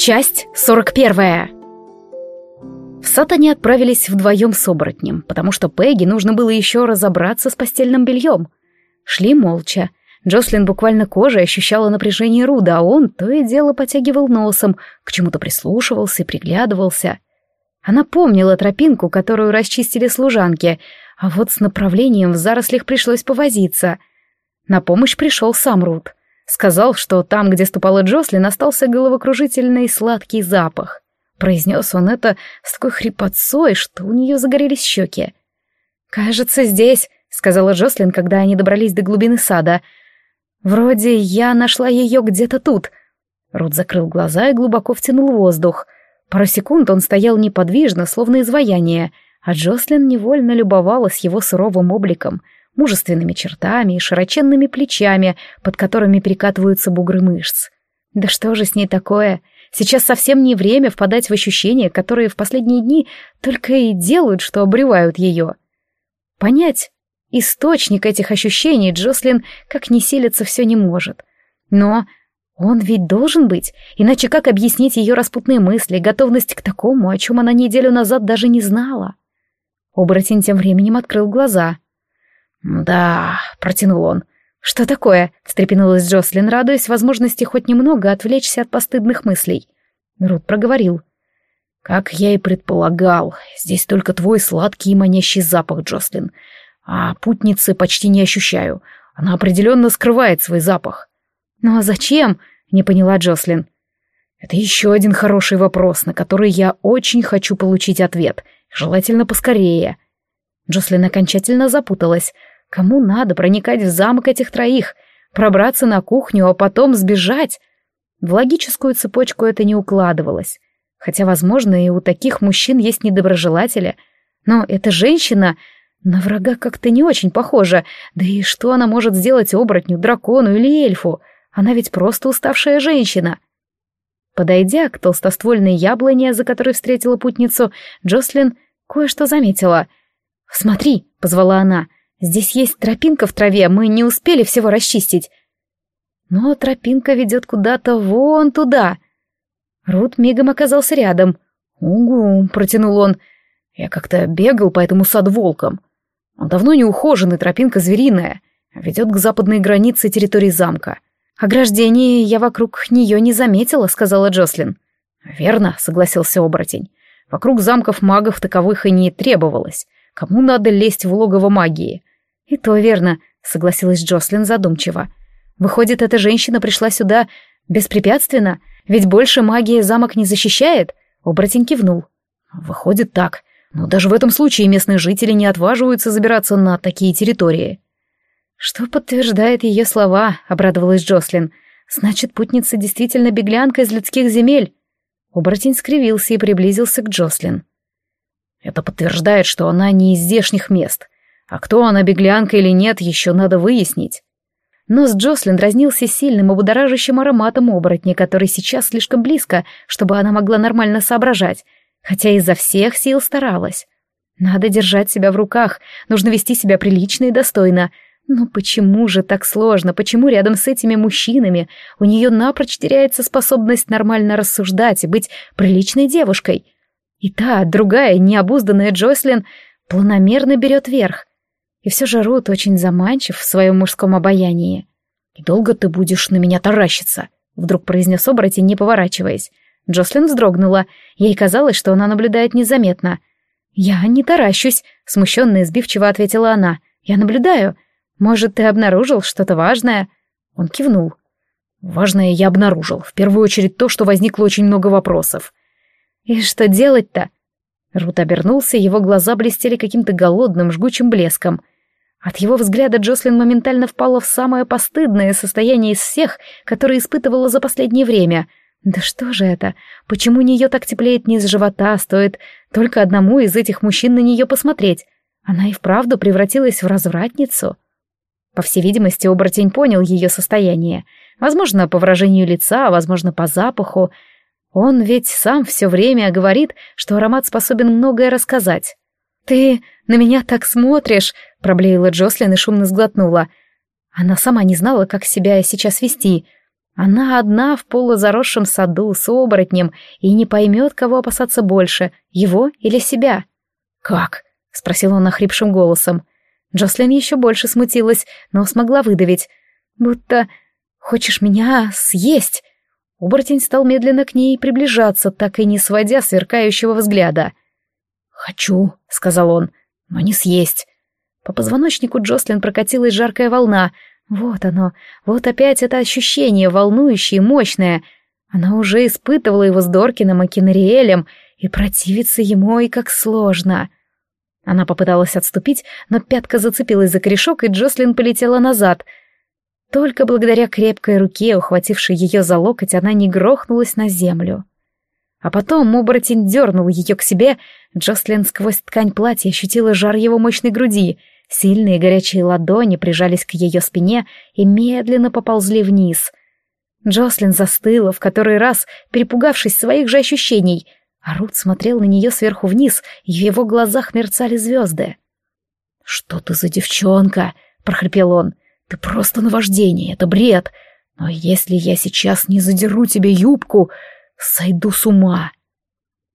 Часть сорок первая. В сад они отправились вдвоем с оборотнем, потому что Пегги нужно было еще разобраться с постельным бельем. Шли молча. Джослин буквально кожей ощущала напряжение Руда, а он то и дело потягивал носом, к чему-то прислушивался и приглядывался. Она помнила тропинку, которую расчистили служанки, а вот с направлением в зарослях пришлось повозиться. На помощь пришел сам Руд. Сказал, что там, где ступала Джослин, остался головокружительный сладкий запах. Произнес он это с такой хрипотцой, что у нее загорелись щеки. «Кажется, здесь», — сказала Джослин, когда они добрались до глубины сада. «Вроде я нашла ее где-то тут». Рут закрыл глаза и глубоко втянул воздух. Пару секунд он стоял неподвижно, словно изваяние, а Джослин невольно любовалась его суровым обликом — мужественными чертами и широченными плечами, под которыми перекатываются бугры мышц. Да что же с ней такое? Сейчас совсем не время впадать в ощущения, которые в последние дни только и делают, что обревают ее. Понять источник этих ощущений Джослин как ни силится все не может. Но он ведь должен быть, иначе как объяснить ее распутные мысли, готовность к такому, о чем она неделю назад даже не знала? Оборотень тем временем открыл глаза — «Да», — протянул он. «Что такое?» — встрепенулась Джослин, радуясь возможности хоть немного отвлечься от постыдных мыслей. Рут проговорил. «Как я и предполагал, здесь только твой сладкий и манящий запах, Джослин. А путницы почти не ощущаю. Она определенно скрывает свой запах». «Ну а зачем?» — не поняла Джослин. «Это еще один хороший вопрос, на который я очень хочу получить ответ, желательно поскорее». Джослин окончательно запуталась — Кому надо проникать в замок этих троих, пробраться на кухню, а потом сбежать? В логическую цепочку это не укладывалось. Хотя, возможно, и у таких мужчин есть недоброжелатели. Но эта женщина на врага как-то не очень похожа. Да и что она может сделать оборотню, дракону или эльфу? Она ведь просто уставшая женщина. Подойдя к толстоствольной яблоне, за которой встретила путницу, Джослин кое-что заметила. «Смотри», — позвала она, — Здесь есть тропинка в траве, мы не успели всего расчистить. Но тропинка ведет куда-то вон туда. Рут мигом оказался рядом. «Угу», — протянул он. «Я как-то бегал по этому саду волком. Он давно не ухожен, и тропинка звериная. Ведет к западной границе территории замка. Ограждение я вокруг нее не заметила», — сказала Джослин. «Верно», — согласился оборотень. «Вокруг замков магов таковых и не требовалось. Кому надо лезть в логово магии? «И то верно», — согласилась Джослин задумчиво. «Выходит, эта женщина пришла сюда беспрепятственно, ведь больше магия замок не защищает?» Оборотень кивнул. «Выходит так. Но даже в этом случае местные жители не отваживаются забираться на такие территории». «Что подтверждает ее слова», — обрадовалась Джослин. «Значит, путница действительно беглянка из людских земель». Оборотень скривился и приблизился к Джослин. «Это подтверждает, что она не из здешних мест. А кто она, беглянка или нет, еще надо выяснить. Нос Джослин дразнился сильным обудоражащим ароматом оборотня, который сейчас слишком близко, чтобы она могла нормально соображать, хотя изо всех сил старалась. Надо держать себя в руках, нужно вести себя прилично и достойно. Но почему же так сложно? Почему рядом с этими мужчинами у нее напрочь теряется способность нормально рассуждать и быть приличной девушкой? И та, другая, необузданная Джослин планомерно берет верх. И все же Рут очень заманчив в своем мужском обаянии. долго ты будешь на меня таращиться?» — вдруг произнес оборотень, не поворачиваясь. Джослин вздрогнула. Ей казалось, что она наблюдает незаметно. «Я не таращусь», — смущенно и сбивчиво ответила она. «Я наблюдаю. Может, ты обнаружил что-то важное?» Он кивнул. «Важное я обнаружил. В первую очередь то, что возникло очень много вопросов». «И что делать-то?» Рут обернулся, его глаза блестели каким-то голодным, жгучим блеском. От его взгляда Джослин моментально впала в самое постыдное состояние из всех, которые испытывала за последнее время. Да что же это? Почему нее так теплеет низ живота, стоит только одному из этих мужчин на нее посмотреть? Она и вправду превратилась в развратницу? По всей видимости, оборотень понял ее состояние. Возможно, по выражению лица, а возможно, по запаху. Он ведь сам все время говорит, что аромат способен многое рассказать. «Ты на меня так смотришь!» — проблеяла Джослин и шумно сглотнула. Она сама не знала, как себя сейчас вести. Она одна в полузаросшем саду с оборотнем и не поймет, кого опасаться больше, его или себя. «Как?» — спросил он охрипшим голосом. Джослин еще больше смутилась, но смогла выдавить. «Будто хочешь меня съесть?» Оборотень стал медленно к ней приближаться, так и не сводя сверкающего взгляда. «Хочу», — сказал он, — «но не съесть». По позвоночнику Джослин прокатилась жаркая волна. Вот оно, вот опять это ощущение, волнующее и мощное. Она уже испытывала его с Доркином и Кенриэлем, и противиться ему и как сложно. Она попыталась отступить, но пятка зацепилась за корешок, и Джослин полетела назад. Только благодаря крепкой руке, ухватившей ее за локоть, она не грохнулась на землю. А потом оборотень дернул ее к себе, Джослин сквозь ткань платья ощутила жар его мощной груди, сильные горячие ладони прижались к ее спине и медленно поползли вниз. Джослин застыла, в который раз, перепугавшись своих же ощущений — а Рут смотрел на нее сверху вниз, и в его глазах мерцали звезды. «Что ты за девчонка?» — прохрипел он. «Ты просто наваждение, это бред. Но если я сейчас не задеру тебе юбку, сойду с ума».